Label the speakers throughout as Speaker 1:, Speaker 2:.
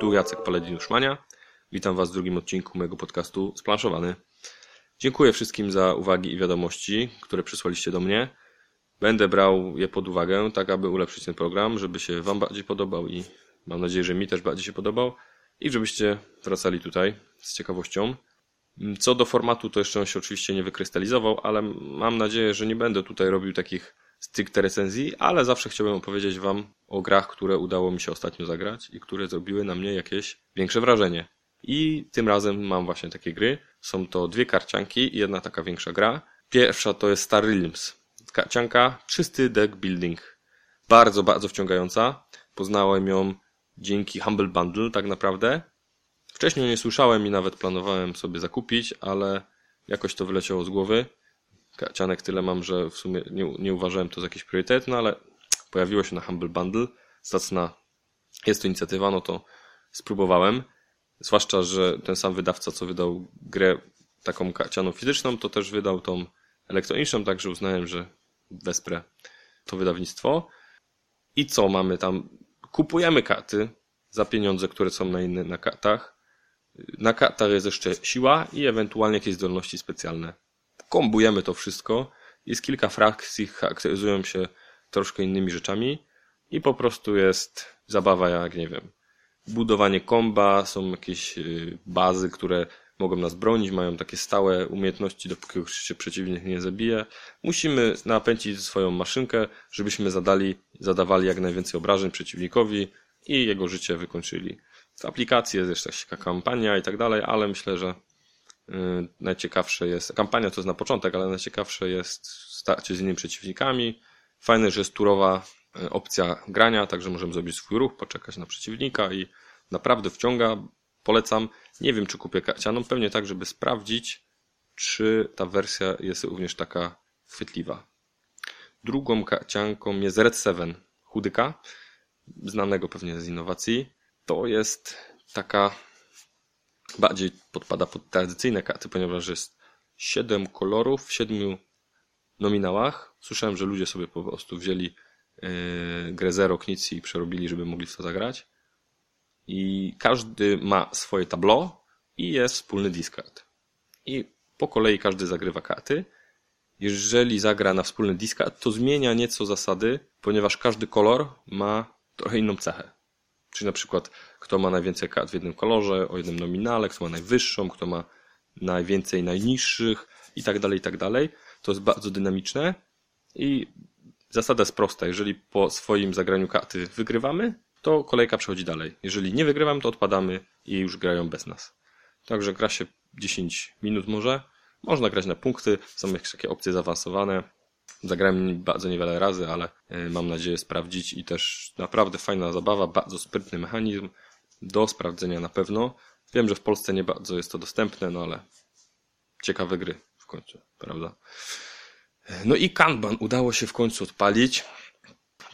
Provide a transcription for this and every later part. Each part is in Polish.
Speaker 1: Tu Jacek Paladin-Szmania. Witam Was w drugim odcinku mojego podcastu Splanszowany. Dziękuję wszystkim za uwagi i wiadomości, które przysłaliście do mnie. Będę brał je pod uwagę, tak aby ulepszyć ten program, żeby się Wam bardziej podobał i mam nadzieję, że mi też bardziej się podobał i żebyście wracali tutaj z ciekawością. Co do formatu, to jeszcze on się oczywiście nie wykrystalizował, ale mam nadzieję, że nie będę tutaj robił takich stricte recenzji, ale zawsze chciałbym opowiedzieć Wam o grach, które udało mi się ostatnio zagrać i które zrobiły na mnie jakieś większe wrażenie. I tym razem mam właśnie takie gry. Są to dwie karcianki i jedna taka większa gra. Pierwsza to jest Star Realms. Karcianka, czysty deck building. Bardzo, bardzo wciągająca. Poznałem ją dzięki Humble Bundle tak naprawdę. Wcześniej nie słyszałem i nawet planowałem sobie zakupić, ale jakoś to wyleciało z głowy. Karcianek tyle mam, że w sumie nie, nie uważałem to za jakiś priorytet, no ale pojawiło się na Humble Bundle. Zacna jest to inicjatywa, no to spróbowałem. Zwłaszcza, że ten sam wydawca, co wydał grę taką karcianą fizyczną, to też wydał tą elektroniczną, także uznałem, że wesprę to wydawnictwo. I co mamy tam? Kupujemy karty za pieniądze, które są na innych na kartach. Na kartach jest jeszcze siła i ewentualnie jakieś zdolności specjalne. Kombujemy to wszystko. Jest kilka frakcji, charakteryzują się troszkę innymi rzeczami i po prostu jest zabawa jak, nie wiem, budowanie komba, są jakieś y, bazy, które mogą nas bronić, mają takie stałe umiejętności, dopóki się przeciwnik nie zabije. Musimy napędzić swoją maszynkę, żebyśmy zadali, zadawali jak najwięcej obrażeń przeciwnikowi i jego życie wykończyli. W aplikacji jest jeszcze taka kampania i tak dalej, ale myślę, że yy, najciekawsze jest, kampania to jest na początek, ale najciekawsze jest starcie z innymi przeciwnikami. Fajne, że jest turowa y, opcja grania, także możemy zrobić swój ruch, poczekać na przeciwnika i naprawdę wciąga. Polecam. Nie wiem, czy kupię karcianą, pewnie tak, żeby sprawdzić, czy ta wersja jest również taka chwytliwa. Drugą karcianką jest Red 7 Chudyka, znanego pewnie z innowacji. To jest taka, bardziej podpada pod tradycyjne karty, ponieważ jest 7 kolorów w 7 nominałach. Słyszałem, że ludzie sobie po prostu wzięli yy, grę Zero Knici i przerobili, żeby mogli w to zagrać i każdy ma swoje tableau i jest wspólny discard. I po kolei każdy zagrywa karty. Jeżeli zagra na wspólny discard, to zmienia nieco zasady, ponieważ każdy kolor ma trochę inną cechę. Czyli na przykład kto ma najwięcej kart w jednym kolorze, o jednym nominale, kto ma najwyższą, kto ma najwięcej najniższych i tak dalej, i tak dalej. To jest bardzo dynamiczne i zasada jest prosta. Jeżeli po swoim zagraniu karty wygrywamy, to kolejka przechodzi dalej. Jeżeli nie wygrywam, to odpadamy i już grają bez nas. Także gra się 10 minut może. Można grać na punkty, są jakieś takie opcje zaawansowane. Zagrałem bardzo niewiele razy, ale e, mam nadzieję sprawdzić i też naprawdę fajna zabawa, bardzo sprytny mechanizm do sprawdzenia na pewno. Wiem, że w Polsce nie bardzo jest to dostępne, no ale ciekawe gry w końcu, prawda? No i Kanban udało się w końcu odpalić.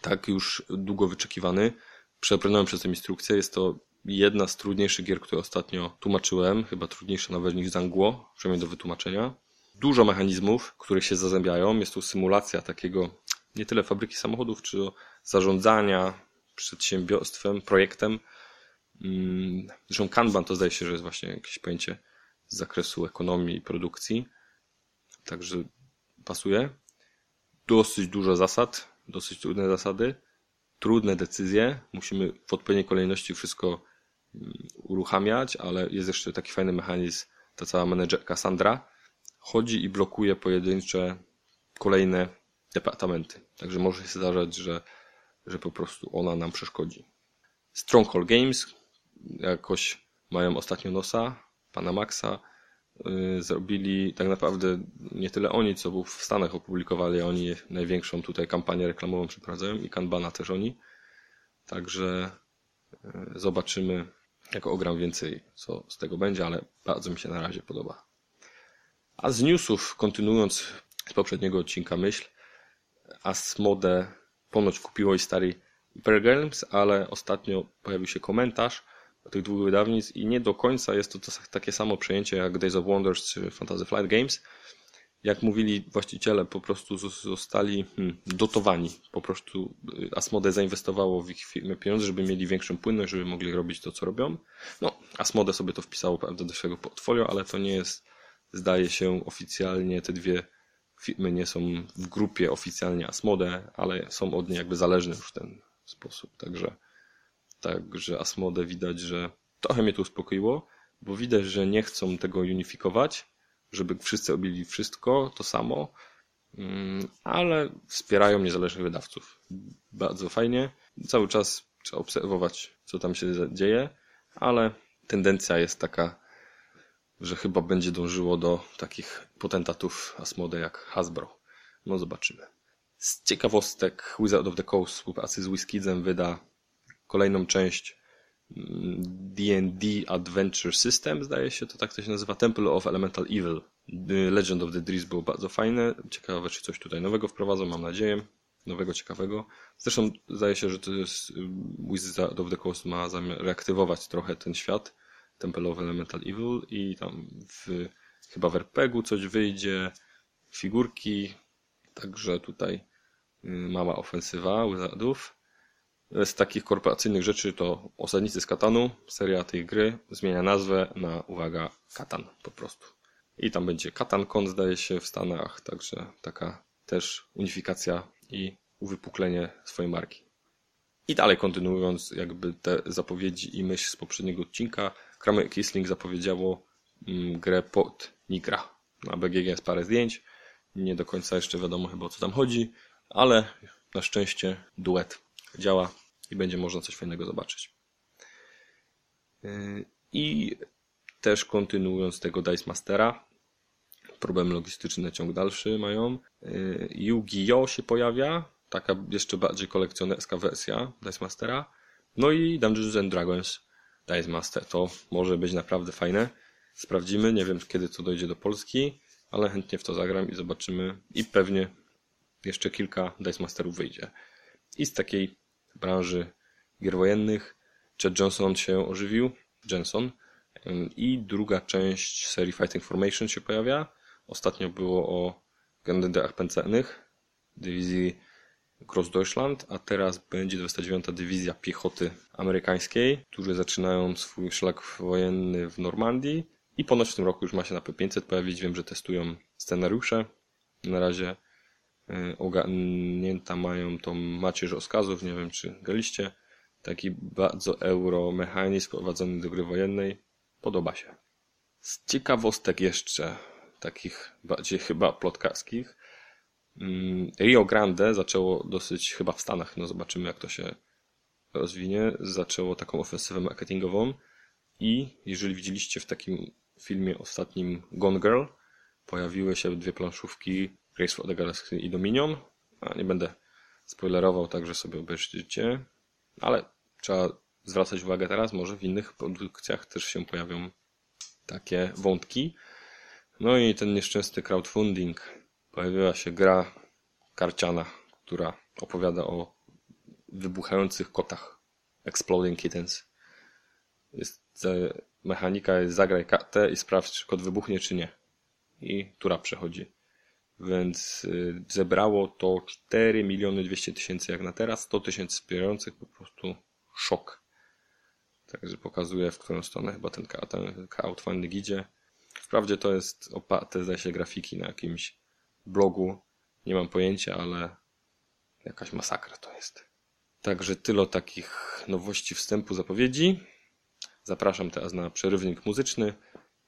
Speaker 1: Tak już długo wyczekiwany przebrnąłem przez tę instrukcję. Jest to jedna z trudniejszych gier, które ostatnio tłumaczyłem. Chyba trudniejsza nawet niż Zangło, przynajmniej do wytłumaczenia. Dużo mechanizmów, które się zazębiają. Jest to symulacja takiego nie tyle fabryki samochodów, czy zarządzania przedsiębiorstwem, projektem. Mm, zresztą Kanban to zdaje się, że jest właśnie jakieś pojęcie z zakresu ekonomii i produkcji. Także pasuje. Dosyć dużo zasad, dosyć trudne zasady trudne decyzje. Musimy w odpowiedniej kolejności wszystko mm, uruchamiać, ale jest jeszcze taki fajny mechanizm, ta cała menedżerka Sandra. Chodzi i blokuje pojedyncze kolejne departamenty. Także może się zdarzać, że, że po prostu ona nam przeszkodzi. Stronghold Games jakoś mają ostatnio nosa, pana Maxa. Yy, zrobili tak naprawdę nie tyle oni, co był w Stanach opublikowali, oni największą tutaj kampanię reklamową przeprowadzają i Kanbana też oni. Także yy, zobaczymy, jak ogram więcej, co z tego będzie, ale bardzo mi się na razie podoba. A z newsów, kontynuując z poprzedniego odcinka myśl, Asmode ponoć kupiło i stary Hyper Games, ale ostatnio pojawił się komentarz, tych dwóch wydawnictw i nie do końca jest to, to takie samo przejęcie jak Days of Wonders czy Fantasy Flight Games. jak mówili właściciele, po prostu zostali hmm, dotowani. Po prostu y, Asmode zainwestowało w ich firmę pieniądze, żeby mieli większą płynność, żeby mogli robić to, co robią. No, Asmode sobie to wpisało prawda, do swojego portfolio, ale to nie jest, zdaje się, oficjalnie te dwie firmy nie są w grupie oficjalnie Asmode, ale są od niej jakby zależne już w ten sposób. Także, także Asmode widać, że trochę mnie to uspokoiło, bo widać, że nie chcą tego unifikować, żeby wszyscy robili wszystko to samo, mm, ale wspierają niezależnych wydawców. Bardzo fajnie. Cały czas trzeba obserwować, co tam się dzieje, ale tendencja jest taka, że chyba będzie dążyło do takich potentatów Asmode jak Hasbro. No zobaczymy. Z ciekawostek Wizard of the Coast współpracy z WizKidsem wyda kolejną część D&D Adventure System, zdaje się, to tak to się nazywa, Temple of Elemental Evil. Legend of the Drees było bardzo fajne. Ciekawe, czy coś tutaj nowego wprowadzą, mam nadzieję. Nowego, ciekawego. Zresztą zdaje się, że to jest Wizard of the Coast ma zamiar reaktywować trochę ten świat Temple of Elemental Evil i tam w, chyba w RPG-u coś wyjdzie, figurki, także tutaj y, mała ofensywa Wizardów. Z takich korporacyjnych rzeczy to Osadnicy z Katanu, seria tej gry zmienia nazwę na, uwaga, Katan po prostu. I tam będzie KatanCon zdaje się w Stanach, także taka też unifikacja i uwypuklenie swojej marki. I dalej kontynuując jakby te zapowiedzi i myśl z poprzedniego odcinka, Kramer Kisling zapowiedziało mm, grę pod Nigra. Na BGG jest parę zdjęć, nie do końca jeszcze wiadomo chyba o co tam chodzi, ale na szczęście duet działa i będzie można coś fajnego zobaczyć. Yy, I też kontynuując tego Dice Mastera, problem logistyczny ciąg dalszy mają. Yy, Yu-Gi-Oh! się pojawia, taka jeszcze bardziej kolekcjonerska wersja Dice Mastera. No i Dungeons and Dragons Dice Master. To może być naprawdę fajne. Sprawdzimy, nie wiem kiedy to dojdzie do Polski, ale chętnie w to zagram i zobaczymy. I pewnie jeszcze kilka Dice Masterów wyjdzie. I z takiej branży gier wojennych. Chad Johnson się ożywił, Jenson. I druga część serii Fighting Formation się pojawia. Ostatnio było o kandydatach pancernych dywizji Grossdeutschland, a teraz będzie 29. Dywizja Piechoty Amerykańskiej, którzy zaczynają swój szlak wojenny w Normandii i ponoć w tym roku już ma się na P500 pojawić. Wiem, że testują scenariusze. Na razie Y, ogarnięta mają tą macierz rozkazów, nie wiem czy galiście. Taki bardzo euro mechanizm prowadzony do gry wojennej. Podoba się. Z ciekawostek jeszcze, takich bardziej chyba plotkarskich. Mm, Rio Grande zaczęło dosyć, chyba w Stanach, no zobaczymy jak to się rozwinie, zaczęło taką ofensywę marketingową i jeżeli widzieliście w takim filmie ostatnim Gone Girl, pojawiły się dwie planszówki Race for the Galaxy i Dominion. A nie będę spoilerował, także sobie obejrzycie. Ale trzeba zwracać uwagę teraz, może w innych produkcjach też się pojawią takie wątki. No i ten nieszczęsny crowdfunding. Pojawiła się gra karciana, która opowiada o wybuchających kotach. Exploding Kittens. Jest, mechanika jest zagraj kartę i sprawdź, czy kot wybuchnie, czy nie. I tura przechodzi więc y, zebrało to 4 miliony 200 tysięcy jak na teraz, 100 tysięcy wspierających, po prostu szok. Także pokazuje, w którą stronę chyba ten crowdfunding idzie. Wprawdzie to jest oparte, zdaje się, grafiki na jakimś blogu. Nie mam pojęcia, ale jakaś masakra to jest. Także tyle takich nowości wstępu zapowiedzi. Zapraszam teraz na przerywnik muzyczny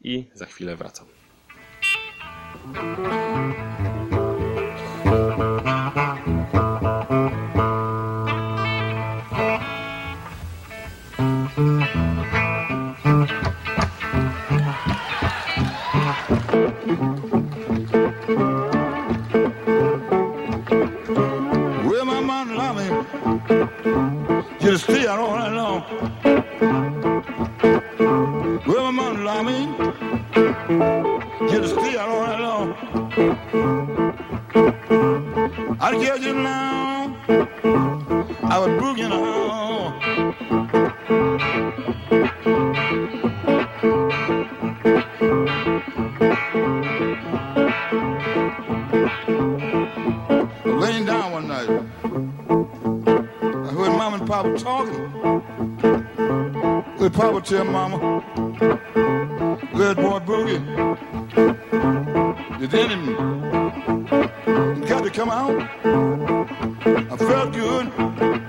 Speaker 1: i za chwilę wracam. someone loving. You
Speaker 2: stay around know. your mama. Good boy Boogie. You did him. You got to come out. I felt good.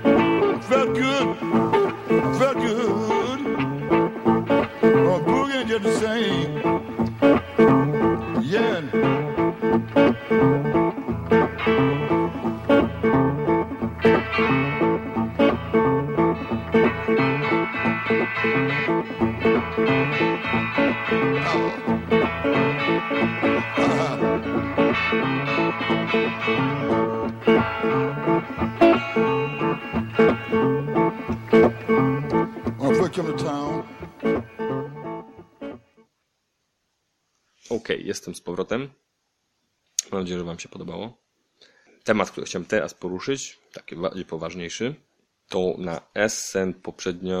Speaker 1: Okej, jestem z powrotem. Mam nadzieję, że Wam się podobało. Temat, który chciałem teraz poruszyć, taki bardziej poważniejszy, to na Essen poprzedniego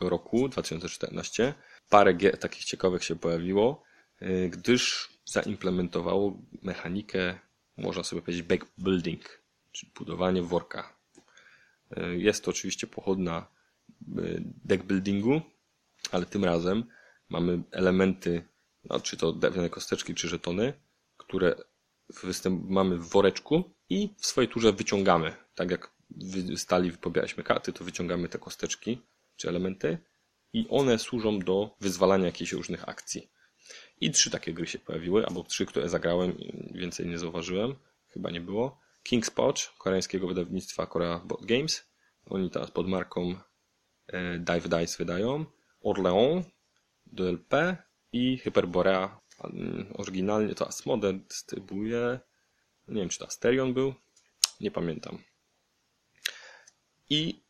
Speaker 1: roku, 2014, parę gier takich ciekawych się pojawiło, yy, gdyż zaimplementowało mechanikę, można sobie powiedzieć, backbuilding, czyli budowanie worka. Yy, Jest to oczywiście pochodna deckbuildingu, ale tym razem mamy elementy, no, czy to drewniane kosteczki, czy żetony, które mamy w woreczku i w swojej turze wyciągamy. Tak jak stali pobieraliśmy karty, to wyciągamy te kosteczki, czy elementy i one służą do wyzwalania jakichś różnych akcji. I trzy takie gry się pojawiły, albo trzy, które zagrałem, więcej nie zauważyłem, chyba nie było. King's Pouch, koreańskiego wydawnictwa Korea Board Games. Oni teraz pod marką e, Dive Dice wydają. Orleans, DLP i Hyperborea. Mm, Oryginalnie to Asmodee dystrybuuje. Nie wiem, czy to Asterion był. Nie pamiętam. I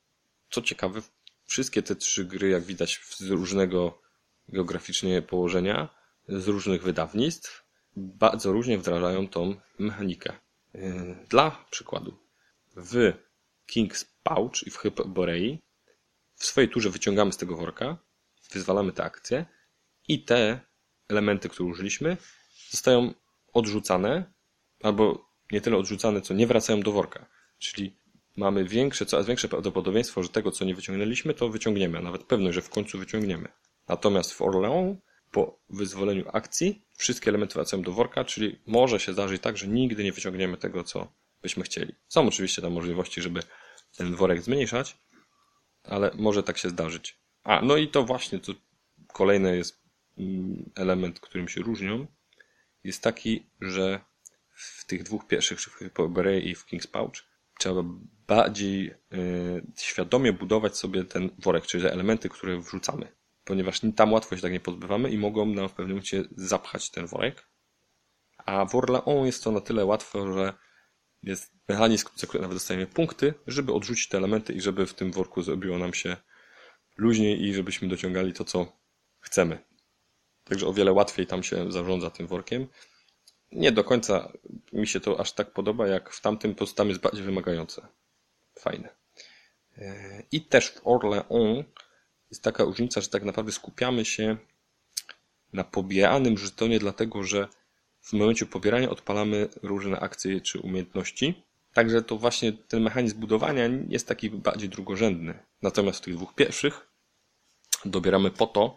Speaker 1: co ciekawe, wszystkie te trzy gry, jak widać, z różnego geograficznie położenia, z różnych wydawnictw, bardzo różnie wdrażają tą mechanikę. Yy, Dla przykładu, w King's Pouch i w Hyperborei w swojej turze wyciągamy z tego worka, wyzwalamy te akcje i te elementy, które użyliśmy, zostają odrzucane, albo nie tyle odrzucane, co nie wracają do worka. Czyli mamy większe, coraz większe prawdopodobieństwo, że tego, co nie wyciągnęliśmy, to wyciągniemy, a nawet pewność, że w końcu wyciągniemy. Natomiast w Orleans, po wyzwoleniu akcji, wszystkie elementy wracają do worka, czyli może się zdarzyć tak, że nigdy nie wyciągniemy tego, co byśmy chcieli. Są oczywiście tam możliwości, żeby ten worek zmniejszać, ale może tak się zdarzyć. A, no i to właśnie, to kolejny jest element, którym się różnią, jest taki, że w tych dwóch pierwszych, w Hyperborea i w King's Pouch, trzeba bardziej y, świadomie budować sobie ten worek, czyli te elementy, które wrzucamy. Ponieważ tam łatwo się tak nie pozbywamy i mogą nam w pewnym momencie zapchać ten worek. A w Orleans jest to na tyle łatwo, że jest mechanizm, za który nawet dostajemy punkty, żeby odrzucić te elementy i żeby w tym worku zrobiło nam się luźniej i żebyśmy dociągali to, co chcemy. Także o wiele łatwiej tam się zarządza tym workiem. Nie do końca mi się to aż tak podoba, jak w tamtym, po tam jest bardziej wymagające. Fajne. E, I też w Orleans jest taka różnica, że tak naprawdę skupiamy się na pobieranym żetonie, dlatego że w momencie pobierania odpalamy różne akcje czy umiejętności. Także to właśnie ten mechanizm budowania jest taki bardziej drugorzędny. Natomiast w tych dwóch pierwszych dobieramy po to,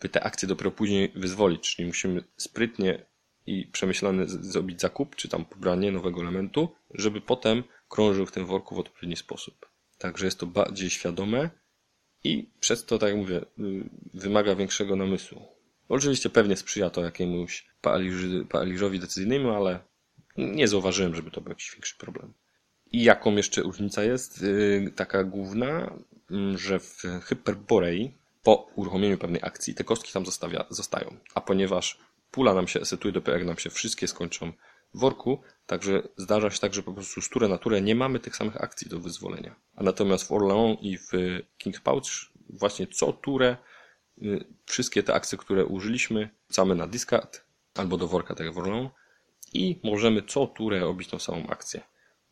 Speaker 1: by te akcje dopiero później wyzwolić, czyli musimy sprytnie i przemyślany zrobić zakup, czy tam pobranie nowego elementu, żeby potem krążył w tym worku w odpowiedni sposób. Także jest to bardziej świadome i przez to, tak jak mówię, y, wymaga większego namysłu. Oczywiście pewnie sprzyja to jakiemuś paraliży, paraliżowi decyzyjnemu, ale nie zauważyłem, żeby to był jakiś większy problem. I jaką jeszcze różnica jest? Yy, taka główna, mm, że w Hyperborei po uruchomieniu pewnej akcji te kostki tam zostawia, zostają. A ponieważ pula nam się setuje dopiero jak nam się wszystkie skończą w worku, także zdarza się tak, że po prostu z tury na turę nie mamy tych samych akcji do wyzwolenia. A natomiast w Orleans i w King's Pouch właśnie co turę y, wszystkie te akcje, które użyliśmy, wrzucamy na discard albo do worka, tak jak w Orleans i możemy co turę robić tą samą akcję.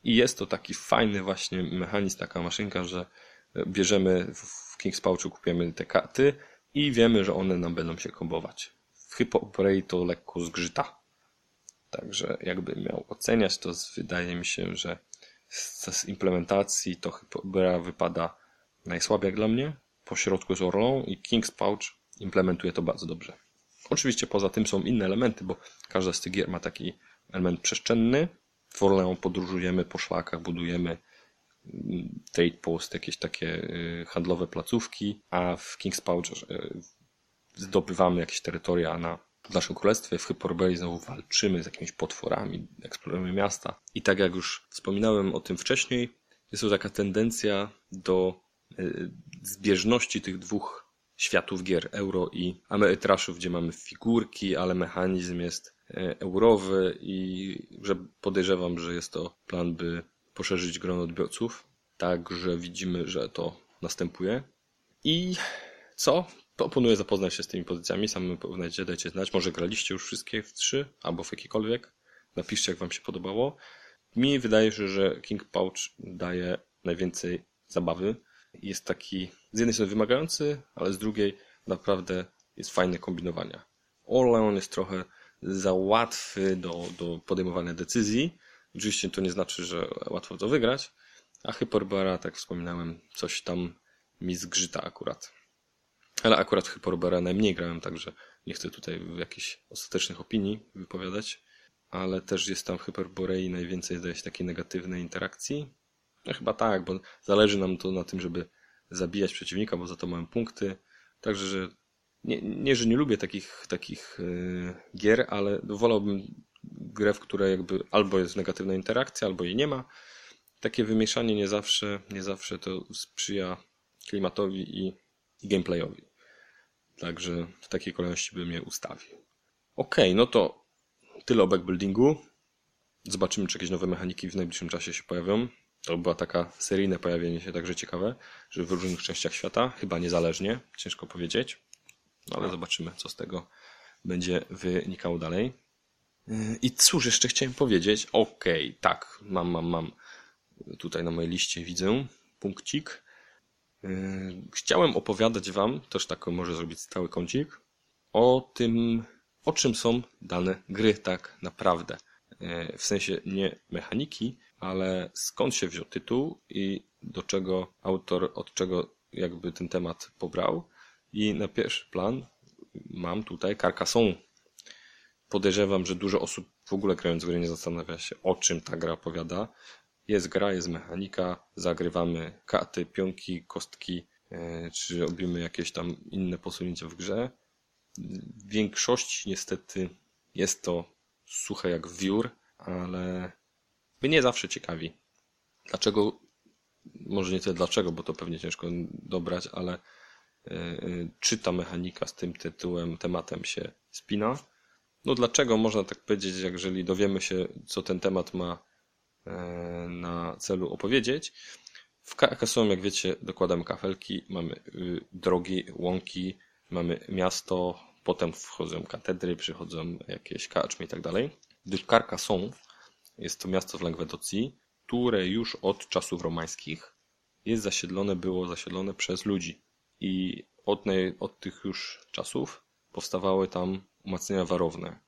Speaker 1: I jest to taki fajny właśnie mechanizm, taka maszynka, że bierzemy w King's Pouchu, kupujemy te karty i wiemy, że one nam będą się kombować. W Hypoporei to lekko zgrzyta. Także jakby miał oceniać, to wydaje mi się, że z, z implementacji to chyba wypada najsłabiej jak dla mnie. Po środku jest Orlą i King's Pouch implementuje to bardzo dobrze. Oczywiście poza tym są inne elementy, bo każda z tych gier ma taki element przestrzenny. W Orleans podróżujemy po szlakach, budujemy trade post, jakieś takie y, handlowe placówki, a w King's Pouch y, zdobywamy jakieś terytoria na w naszym królestwie, w Hyperborea znowu walczymy z jakimiś potworami, eksplorujemy miasta. I tak jak już wspominałem o tym wcześniej, jest to taka tendencja do y, zbieżności tych dwóch światów gier, euro i amerytraszów, gdzie mamy figurki, ale mechanizm jest eurowy i że podejrzewam, że jest to plan, by poszerzyć grono odbiorców. Także widzimy, że to następuje. I co? Proponuję zapoznać się z tymi pozycjami, sami poznajcie, dajcie znać. Może graliście już wszystkie w trzy, albo w jakikolwiek. Napiszcie, jak wam się podobało. Mi wydaje się, że King Pouch daje najwięcej zabawy. Jest taki z jednej strony wymagający, ale z drugiej naprawdę jest fajne kombinowania. Orlean jest trochę za łatwy do, do podejmowania decyzji. Oczywiście to nie znaczy, że łatwo to wygrać, a Hyperbara, tak wspominałem, coś tam mi zgrzyta akurat. Ale akurat Hyperbara najmniej grałem, także nie chcę tutaj jakichś ostatecznych opinii wypowiadać, ale też jest tam w Hyperborei najwięcej zdaje się takiej negatywnej interakcji. No chyba tak, bo zależy nam to na tym, żeby zabijać przeciwnika, bo za to mamy punkty. Także, że nie, nie że nie lubię takich, takich yy, gier, ale wolałbym grę, w której jakby albo jest negatywna interakcja, albo jej nie ma. Takie wymieszanie nie zawsze, nie zawsze to sprzyja klimatowi i, i gameplayowi. Także w takiej kolejności bym je ustawił. Ok, no to tyle o backbuildingu. Zobaczymy, czy jakieś nowe mechaniki w najbliższym czasie się pojawią. To była taka seryjne pojawienie się, także ciekawe, że w różnych częściach świata, chyba niezależnie, ciężko powiedzieć, no ale zobaczymy, co z tego będzie wynikało dalej. I cóż, jeszcze chciałem powiedzieć, okej, okay, tak, mam, mam, mam, tutaj na mojej liście widzę punkcik. Chciałem opowiadać Wam, też tak może zrobić stały kącik, o tym, o czym są dane gry tak naprawdę. W sensie nie mechaniki, ale skąd się wziął tytuł i do czego autor, od czego jakby ten temat pobrał. I na pierwszy plan mam tutaj Carcassonne. Podejrzewam, że dużo osób w ogóle grając w grę nie zastanawia się, o czym ta gra opowiada. Jest gra, jest mechanika, zagrywamy karty, pionki, kostki, e, czy robimy jakieś tam inne posunięcia w grze. W większości niestety jest to suche jak wiór, ale mnie zawsze ciekawi. Dlaczego, może nie tyle dlaczego, bo to pewnie ciężko dobrać, ale e, e, czy ta mechanika z tym tytułem, tematem się spina? No dlaczego można tak powiedzieć, jeżeli dowiemy się, co ten temat ma e, na celu opowiedzieć? W Carcassonne, jak wiecie, dokładamy kafelki, mamy y, drogi, łąki, mamy miasto, potem wchodzą katedry, przychodzą jakieś kaczmy i tak dalej. Gdyż Carcassonne jest to miasto w Langwedocji, które już od czasów romańskich jest zasiedlone, było zasiedlone przez ludzi. I od, od tych już czasów powstawały tam umacnienia warowne.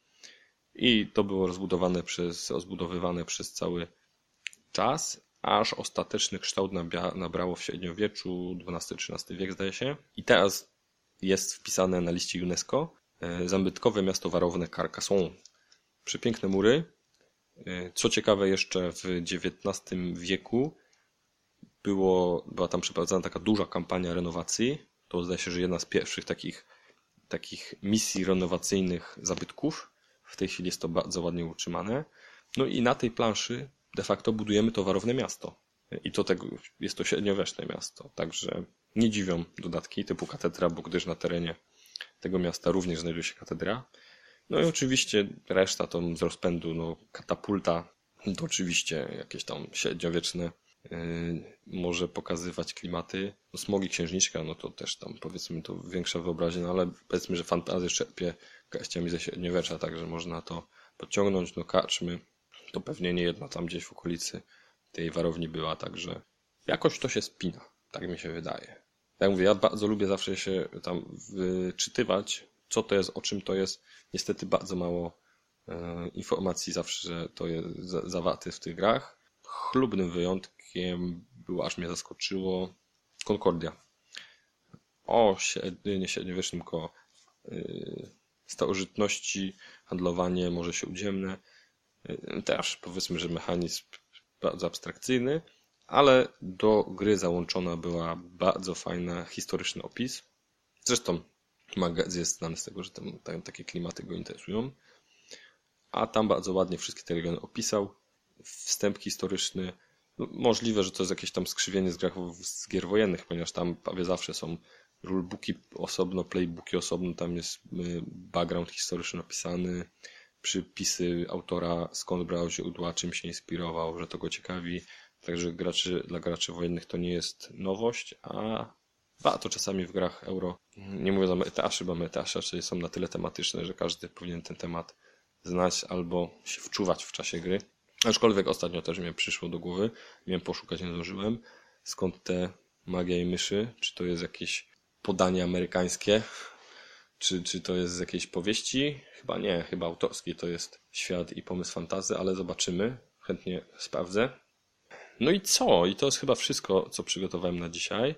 Speaker 1: I to było rozbudowane przez, rozbudowywane przez cały czas, aż ostateczny kształt nabrało w średniowieczu, XII-XIII wiek zdaje się. I teraz jest wpisane na liście UNESCO e, zabytkowe miasto warowne Carcassonne. Przepiękne mury, E, co ciekawe, jeszcze w XIX wieku było, była tam przeprowadzana taka duża kampania renowacji. To zdaje się, że jedna z pierwszych takich, takich misji renowacyjnych zabytków. W tej chwili jest to bardzo ładnie utrzymane. No i na tej planszy de facto budujemy towarowne miasto. I to tego, jest to średniowieczne miasto. Także nie dziwią dodatki typu katedra, bo gdyż na terenie tego miasta również znajduje się katedra. No i oczywiście reszta to z rozpędu, no katapulta, to oczywiście jakieś tam średniowieczne może pokazywać klimaty. No, smogi księżniczka, no to też tam powiedzmy to większa wyobraźnia, no ale powiedzmy, że fantazję czerpie garściami ze średniowiecza, także można to podciągnąć, no kaczmy, to pewnie nie jedna tam gdzieś w okolicy tej warowni była, także jakoś to się spina, tak mi się wydaje. Jak mówię, ja bardzo lubię zawsze się tam wyczytywać co to jest, o czym to jest. Niestety bardzo mało e, informacji zawsze to jest zawarte w tych grach. chlubnym wyjątkiem było, aż mnie zaskoczyło, Concordia. O średnie, średniowiecznym koło yy, starożytności, handlowanie, może się udziemne. Yy, też powiedzmy, że mechanizm bardzo abstrakcyjny, ale do gry załączona była bardzo fajna historyczny opis. Zresztą magazyn jest znany z tego, że tam, tam takie klimaty go interesują. A tam bardzo ładnie wszystkie te regiony opisał. Wstęp historyczny. Możliwe, że to jest jakieś tam skrzywienie z, grach, z gier wojennych, ponieważ tam prawie zawsze są rulebooki osobno, playbooki osobno, tam jest y, background historyczny opisany, przypisy autora, skąd brał źródła, czym się inspirował, że to go ciekawi. Także graczy, dla graczy wojennych to nie jest nowość, a warto czasami w grach euro, nie mówię o metaszy, bo metasze czyli są na tyle tematyczne, że każdy powinien ten temat znać albo się wczuwać w czasie gry. Aczkolwiek ostatnio też mi przyszło do głowy, miałem poszukać, nie zdążyłem, skąd te magia i myszy, czy to jest jakieś podanie amerykańskie, czy, czy to jest z jakiejś powieści? Chyba nie, chyba autorskie to jest świat i pomysł fantazy, ale zobaczymy. Chętnie sprawdzę. No i co? I to jest chyba wszystko, co przygotowałem na dzisiaj.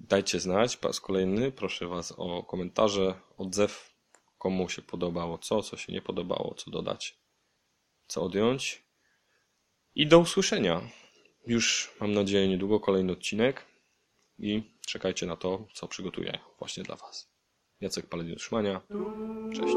Speaker 1: Dajcie znać po raz kolejny. Proszę Was o komentarze, odzew, komu się podobało co, co się nie podobało, co dodać, co odjąć. I do usłyszenia. Już mam nadzieję niedługo kolejny odcinek i czekajcie na to, co przygotuję właśnie dla Was. Jacek Paladin Utrzymania. Cześć.